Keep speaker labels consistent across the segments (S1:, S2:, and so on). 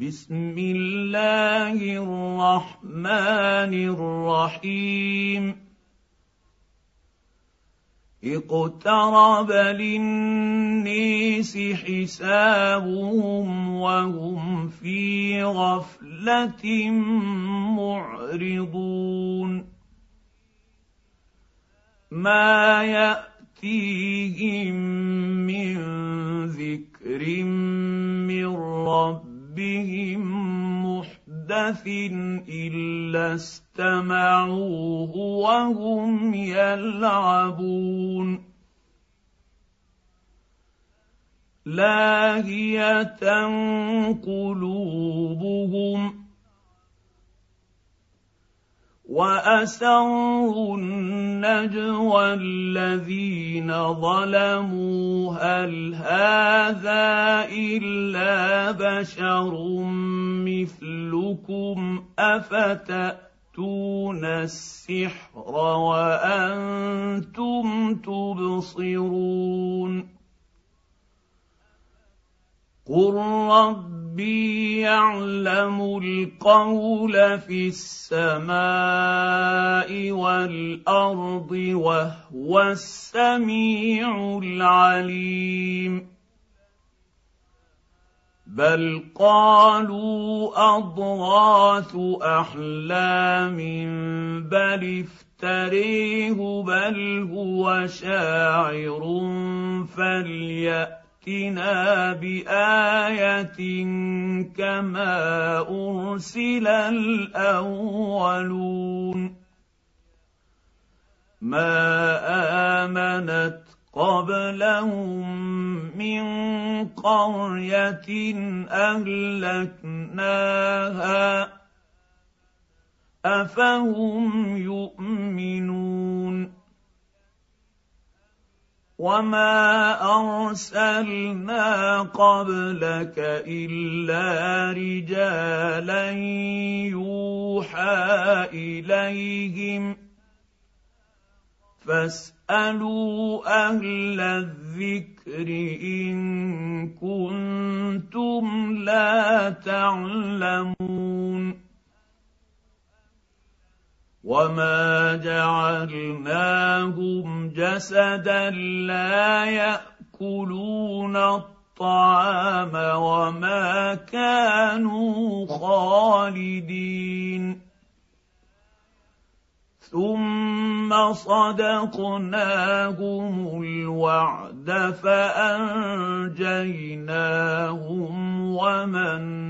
S1: بسم الله الرحمن الرحيم. اقترب للنيس حسابهم وهم في غفلة معرضون. ما يأتيهم من ذكر من ربهم محدث الا استمعوه وهم يلعبون لاهيه قلوبهم وأسروا النجوى الذين ظلموا هل هذا إلا بشر مثلكم أفتأتون السحر وأنتم تبصرون قل ربي يعلم القول في السماء والارض وهو السميع العليم بل قالوا اضغاث احلام بل افتريه بل هو شاعر فليأت ائتنا بايه كما ارسل الاولون ما امنت قبلهم من قريه اهلكناها افهم يؤمنون وما ارسلنا قبلك الا رجالا يوحى اليهم فاسالوا أهل الذكر ان كنتم لا تعلمون وما جعلناهم جسدا لا ياكلون الطعام وما كانوا خالدين ثم صدقناهم الوعد فانجيناهم ومن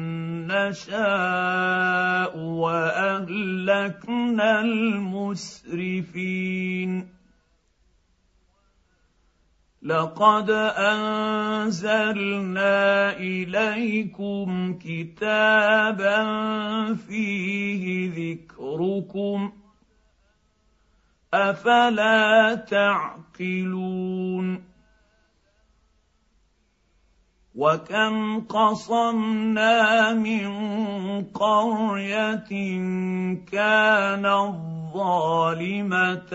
S1: نشاء وأهلكنا المسرفين. لقد أنزلنا إليكم كتابا فيه ذكركم. أفلا تعقلون؟ وكم قصمنا من قريه كانت ظالمه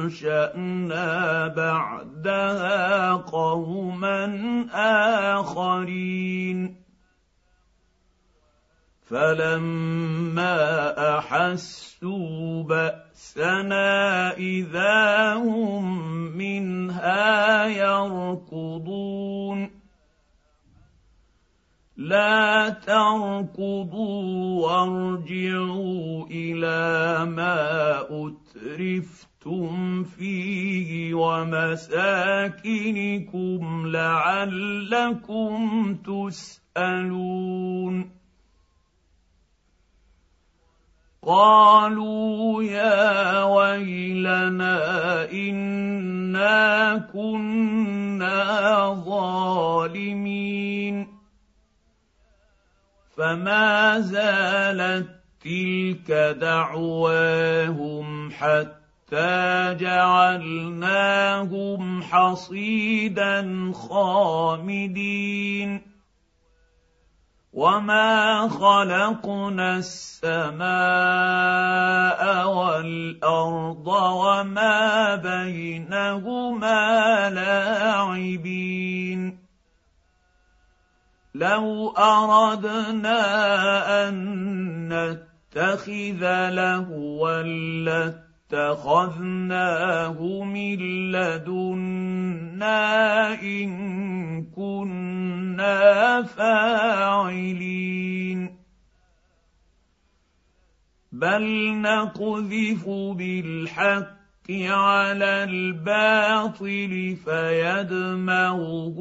S1: وانشانا بعدها قوما اخرين فلما احسوا باسنا اذا هم منها يركضون لا تركضوا وارجعوا إلى ما اترفتم فيه ومساكنكم لعلكم تسالون قالوا يا ويلنا إنا كنا ظالمين. فما زالت تلك دعواهم حتى جعلناهم حصيدا خامدين. وما خلقنا السماء والارض وما بينهما لاعبين لو اردنا ان نتخذ لهوا لاتخذناه من لدنا ان كنا فاعلين بل نقذف بالحق على الباطل فيدمغه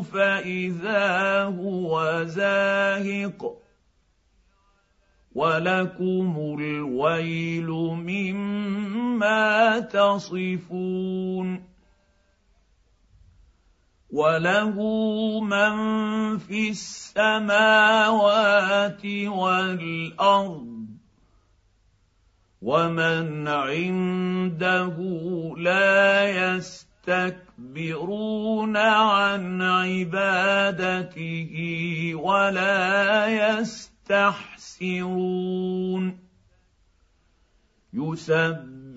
S1: فإذا هو زاهق ولكم الويل مما تصفون وله من في السماوات والارض ومن عنده لا يستكبرون عن عبادته ولا يستحسرون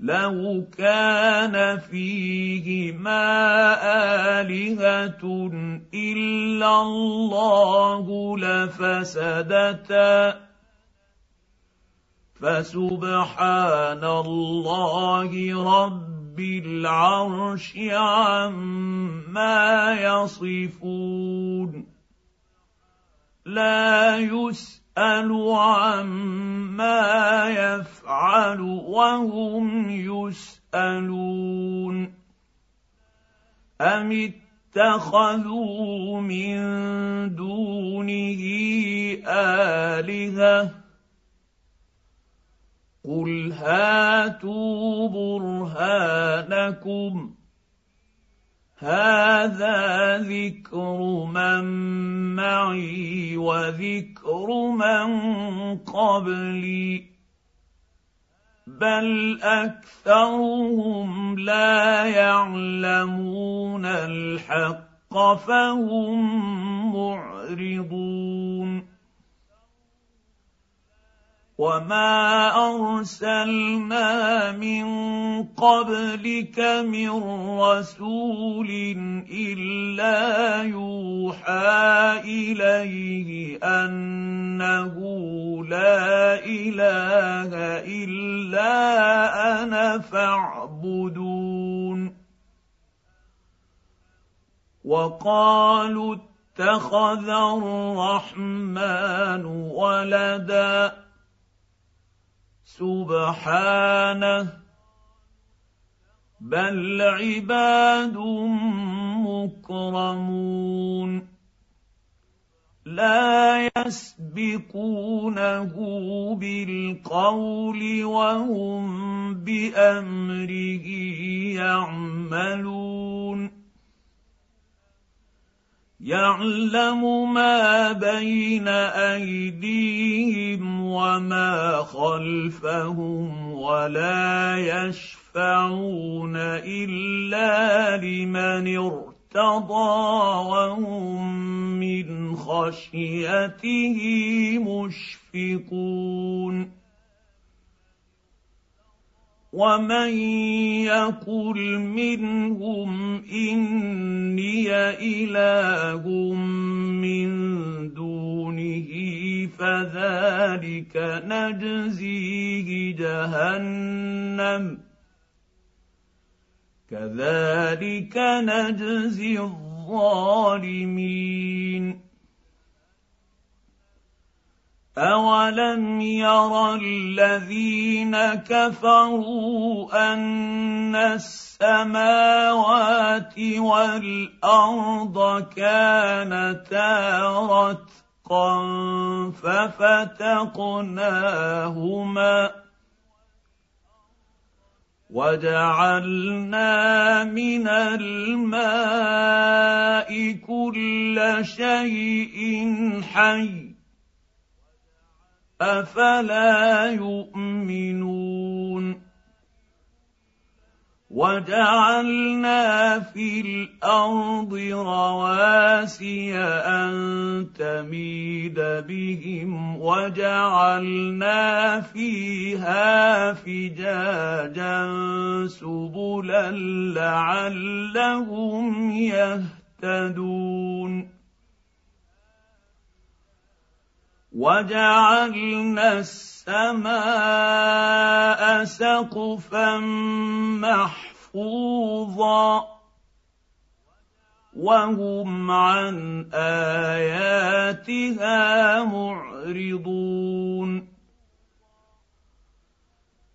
S1: لو كان فيهما الهه الا الله لفسدتا فسبحان الله رب بالعرش عما يصفون لا يسال عما يفعل وهم يسألون. أم اتخذوا من دونه آلهة؟ قل هاتوا برهانكم. هذا ذكر من معي وذكر من قبلي بل اكثرهم لا يعلمون الحق فهم وما ارسلنا من قبلك من رسول الا يوحى اليه انه لا اله الا أنا فاعبدون وقالوا اتخذ الرحمن ولدا سبحانه بل عباد مكرمون لا يسبقونه بالقول وهم بأمره يعملون يعلم ما بين أيديهم وما خلفهم ولا يشفعون إلا لمن ارتضى وهم من خشيته مشفقون ومن يقل منهم اني اله من دونه فذلك نجزيه جهنم كذلك نجزي الظالمين اولم ير الذين كفروا ان السماوات والارض كانتا رتقا ففتقناهما وجعلنا من الماء كل شيء حي أفلا يؤمنون وجعلنا في الأرض رواسي أن تميد بهم وجعلنا فيها فجاجا سبلا لعلهم يهتدون وجعلنا السماء سقفا محفوظا وهم عن آياتها معرضون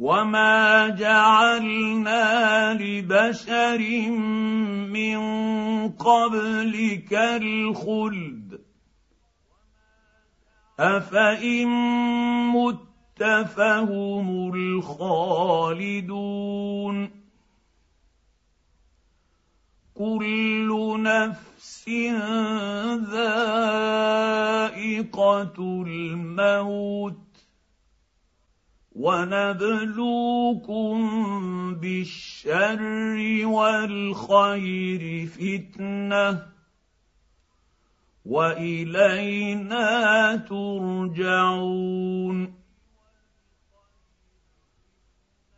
S1: وما جعلنا لبشر من قبلك الخلد افان مت فهم الخالدون كل نفس ذائقه الموت ونبلوكم بالشر والخير فتنة وإلينا ترجعون.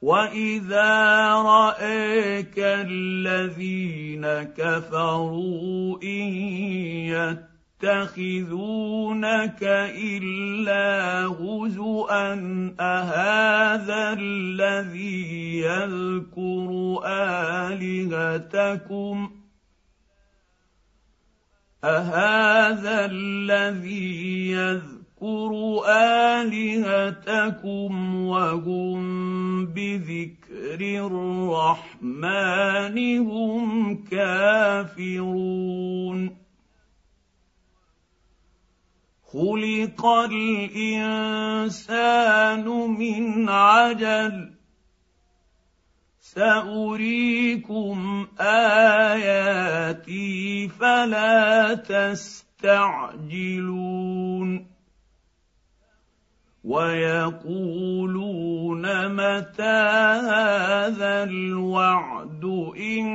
S1: وإذا رأيك الذين كفروا إن يتخذونك إلا هزوا أهذا الذي يذكر آلهتكم؟ أهذا الذي يذكر آلهتكم وهم بذكر الرحمن هم كافرون؟ خلق الانسان من عجل ساريكم اياتي فلا تستعجلون ويقولون متى هذا الوعد ان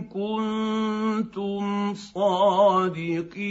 S1: كنتم صادقين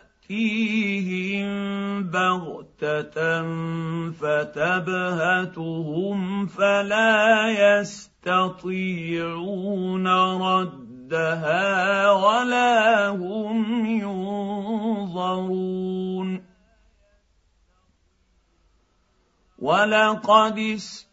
S1: تاتيهم بغته فتبهتهم فلا يستطيعون ردها ولا هم ينظرون ولقد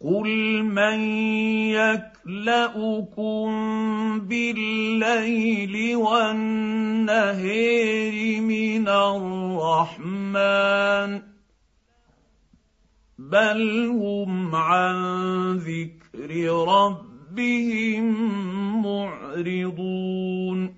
S1: قل من يكلاكم بالليل والنهير من الرحمن بل هم عن ذكر ربهم معرضون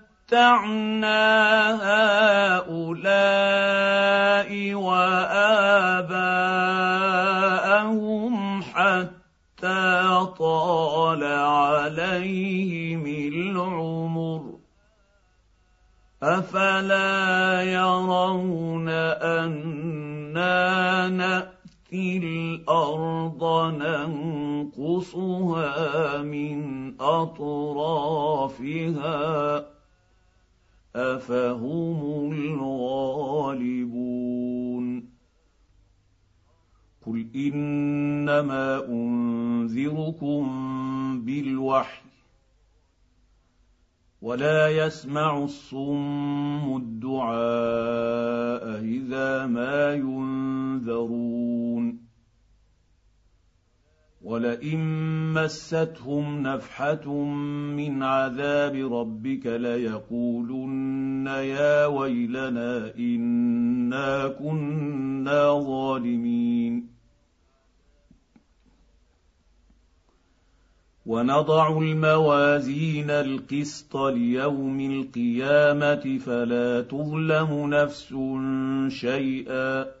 S1: متعنا هؤلاء وآباءهم حتى طال عليهم العمر. أفلا يرون أنا نأتي الأرض ننقصها من أطرافها؟ أفهم الغالبون قل إنما أنذركم بالوحي ولا يسمع الصم الدعاء إذا ما ينذرون ولئن مستهم نفحه من عذاب ربك ليقولن يا ويلنا انا كنا ظالمين. ونضع الموازين القسط ليوم القيامه فلا تظلم نفس شيئا.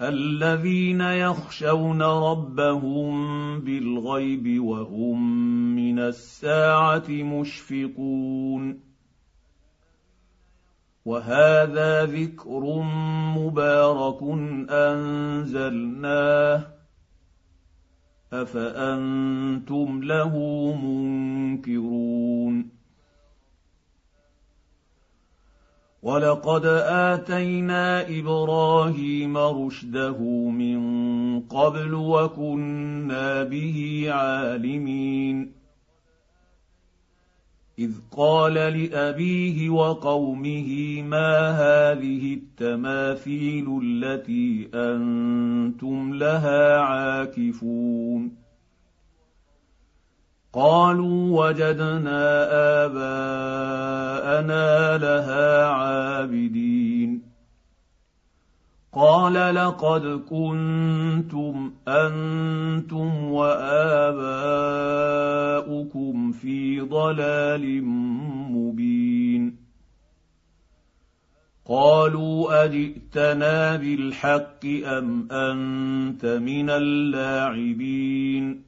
S1: الذين يخشون ربهم بالغيب وهم من الساعة مشفقون. وهذا ذكر مبارك أنزلناه. أفأنتم له منكرون. ولقد اتينا إبراهيم رشده من قبل وكنا به عالمين اذ قال لابيه وقومه ما هذه التماثيل التي أنتم لها عاكفون قالوا وجدنا آباءنا لها عابدين. قال لقد كنتم أنتم وآباؤكم في ضلال مبين. قالوا أجئتنا بالحق أم أنت من اللاعبين.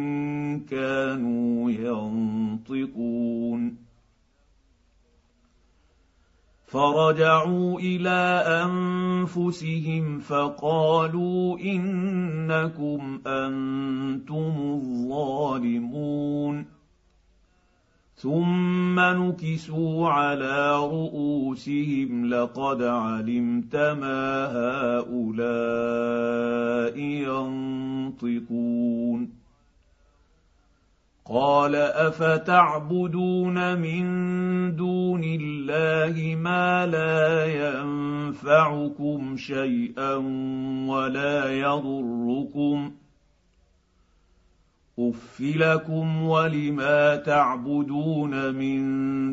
S1: كانوا ينطقون. فرجعوا إلى أنفسهم فقالوا إنكم أنتم الظالمون. ثم نكسوا على رؤوسهم لقد علمت ما هؤلاء ينطقون. قال أفتعبدون من دون الله ما لا ينفعكم شيئا ولا يضركم أف لكم ولما تعبدون من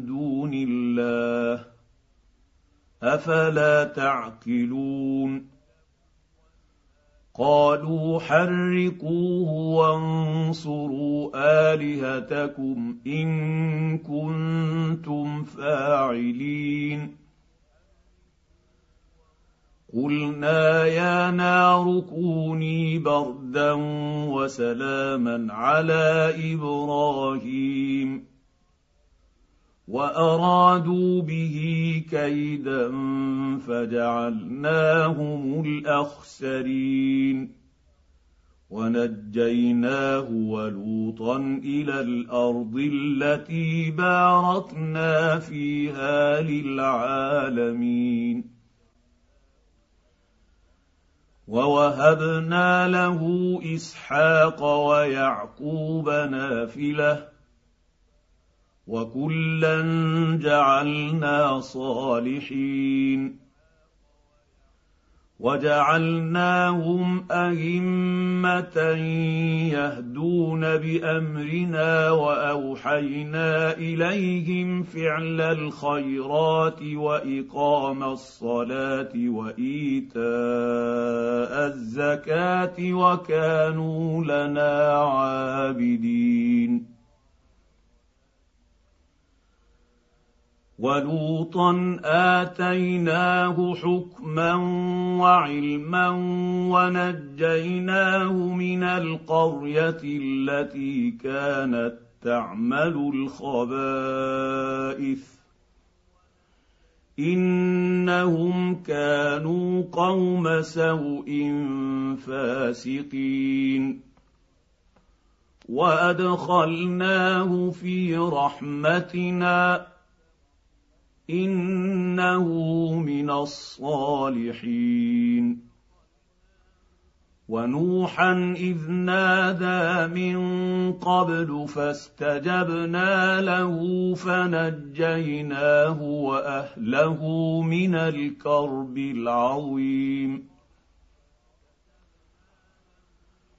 S1: دون الله أفلا تعقلون قالوا حرقوه وانصروا آلهتكم إن كنتم فاعلين. قلنا يا نار كوني بردا وسلاما على إبراهيم. وأرادوا به كيدا فجعلناهم الأخسرين ونجيناه ولوطا إلى الأرض التي باركنا فيها للعالمين ووهبنا له إسحاق ويعقوب نافلة وكلا جعلنا صالحين وجعلناهم أئمة يهدون بأمرنا وأوحينا إليهم فعل الخيرات وإقام الصلاة وإيتاء الزكاة وكانوا لنا عابدين ولوطا اتيناه حكما وعلما ونجيناه من القريه التي كانت تعمل الخبائث انهم كانوا قوم سوء فاسقين وادخلناه في رحمتنا إنه من الصالحين. ونوحا إذ نادى من قبل فاستجبنا له فنجيناه وأهله من الكرب العظيم.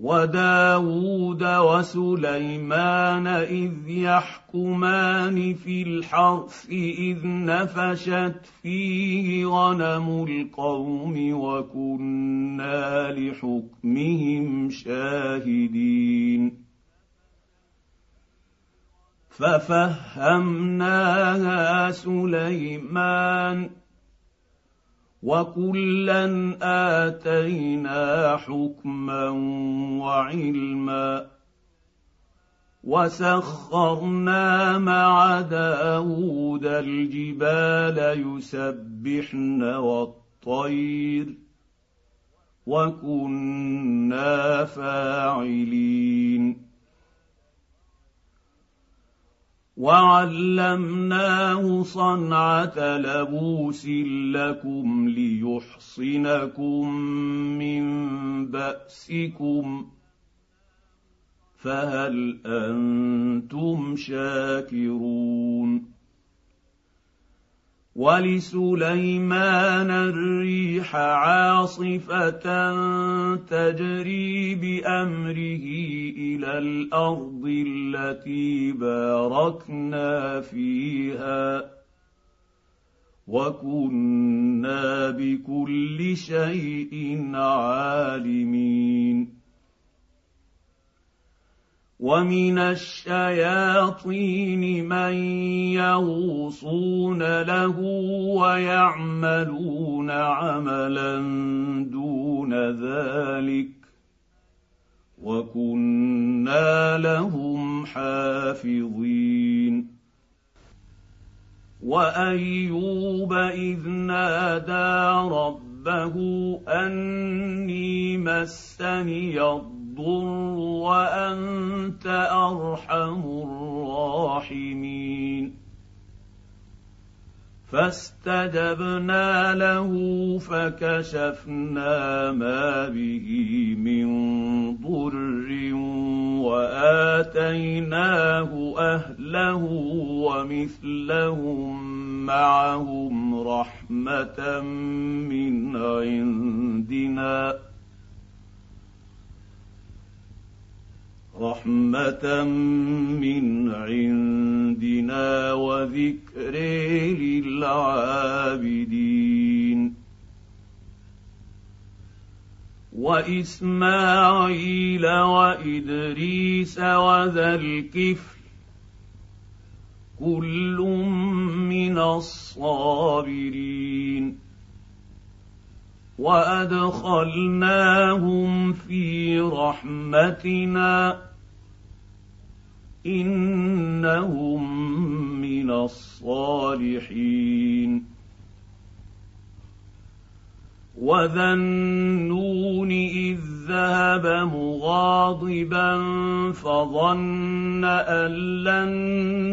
S1: وداود وسليمان إذ يحكمان في الحرث إذ نفشت فيه غنم القوم وكنا لحكمهم شاهدين. ففهمناها سليمان وكلا اتينا حكما وعلما وسخرنا مع داود الجبال يسبحن والطير وكنا فاعلين وعلمناه صنعه لبوس لكم ليحصنكم من باسكم فهل أنتم شاكرون ولسليمان الريح عاصفة تجري بأمره إلى الأرض التي باركنا فيها. وكنا بكل شيء عالمين. ومن الشياطين من يغوصون له ويعملون عملا دون ذلك وكنا لهم حافظين وايوب اذ نادى ربه اني مسني الضر وانت ارحم الراحمين فاستجبنا له فكشفنا ما به من ضر واتيناه اهله ومثلهم معهم رحمه من عندنا رحمه من عندنا وذكر للعابدين واسماعيل وادريس وذا الكفل كل من الصابرين وادخلناهم في رحمتنا انهم من الصالحين وذا النون اذ ذهب مغاضبا فظن ان لن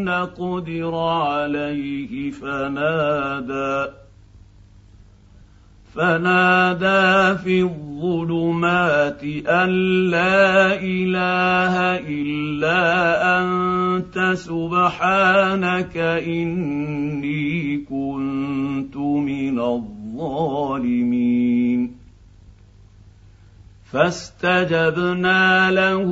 S1: نقدر عليه فنادى فنادى في الظلمات أن لا إله إلا أنت سبحانك إني كنت من الظالمين. فاستجبنا له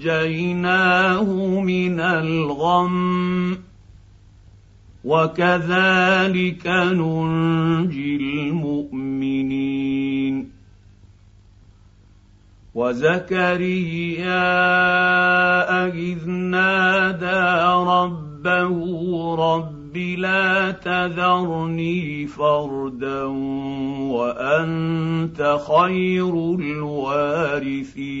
S1: ونجيناه من الغم. وكذلك ننجي المؤمنين. وزكريا إذ نادى ربه رب لا تذرني فردا وأنت خير الوارثين.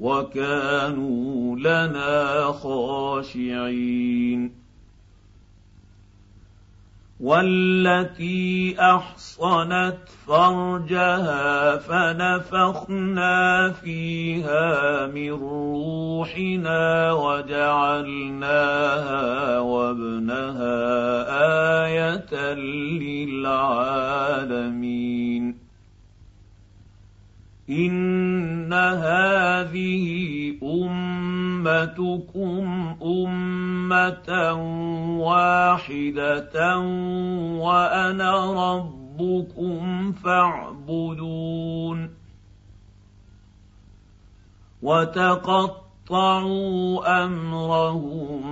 S1: وكانوا لنا خاشعين. والتي أحصنت فرجها فنفخنا فيها من روحنا وجعلناها وابنها آية للعالمين. ان هذه امتكم امه واحدة وأنا ربكم فاعبدون وتقطعوا امرهم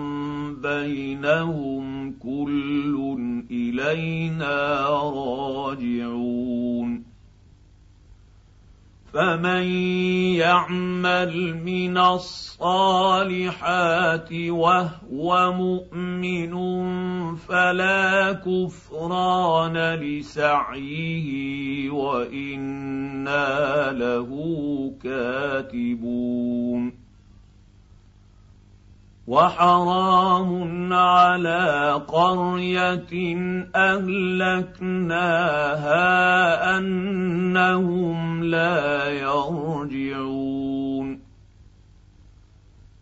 S1: بينهم كل الينا راجعون فمن يعمل من الصالحات وهو مؤمن فلا كفران لسعيه وأنا له كاتبون وحرام على قرية أهلكناها أنهم لا يرجعون.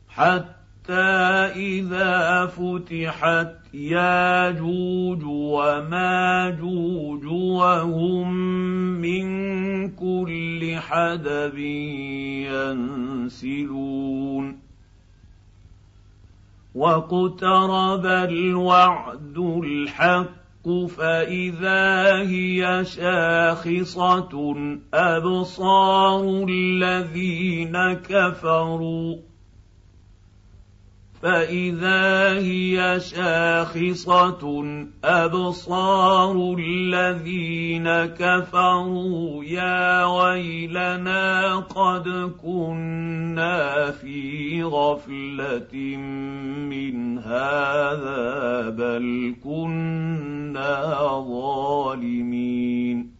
S1: حتى إذا فتحت ياجوج وماجوج وهم من كل حدب ينسلون. واقترب الوعد الحق فاذا هي شاخصه ابصار الذين كفروا فاذا هي شاخصه ابصار الذين كفروا يا ويلنا قد كنا في غفله من هذا بل كنا ظالمين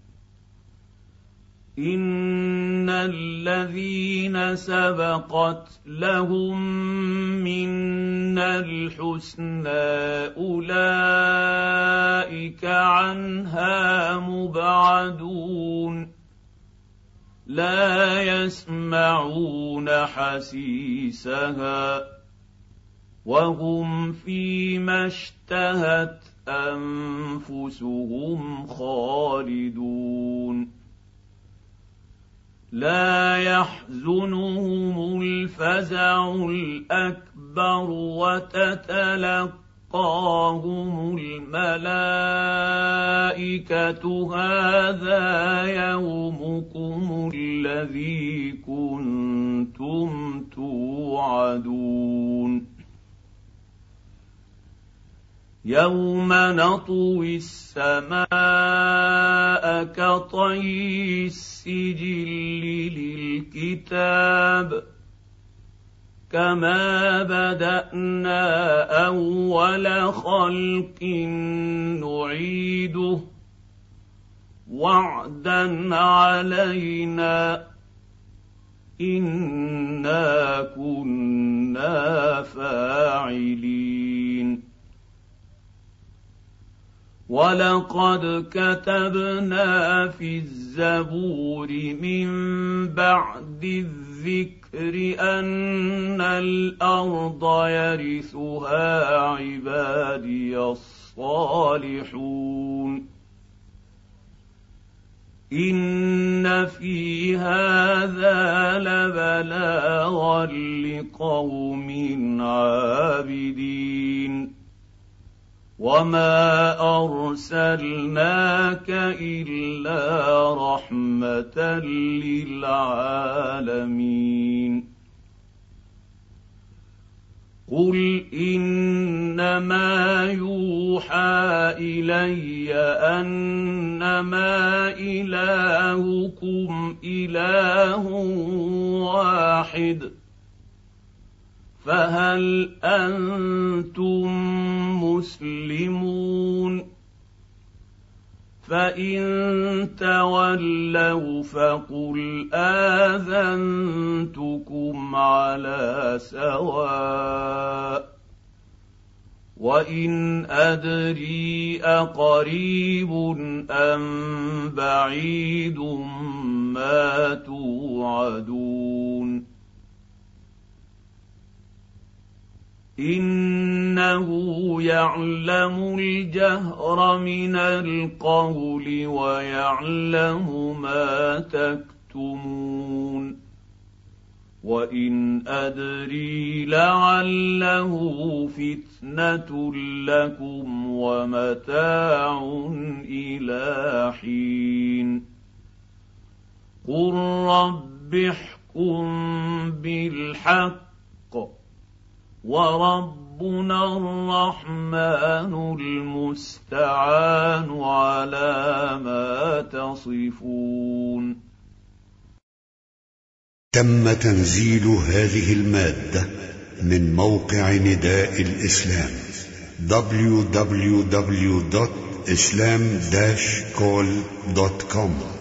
S1: ان الذين سبقت لهم منا الحسنى اولئك عنها مبعدون لا يسمعون حسيسها وهم فيما اشتهت انفسهم خالدون لا يحزنهم الفزع الأكبر وتتلقاهم الملائكة. هذا يومكم الذي كنتم توعدون. يوم نطوي السماء كطي السجل للكتاب كما بدانا اول خلق نعيده وعدا علينا انا كنا فاعلين ولقد كتبنا في الزبور من بعد الذكر ان الأرض يرثها عبادي الصالحون ان في هذا لبلاغا لقوم عابدين وما ارسلناك الا رحمه للعالمين قل انما يوحى الي انما الهكم اله واحد فهل أنتم مسلمون؟ فإن تولوا فقل آذنتكم على سواء وإن أدري أقريب أم بعيد ما توعدون. إنه يعلم الجهر من القول ويعلم ما تكتمون. وإن أدري لعله فتنة لكم ومتاع إلى حين. قل رب احكم بالحق وربنا الرحمن المستعان على ما تصفون.
S2: تم تنزيل هذه المادة من موقع نداء الإسلام www.islam-call.com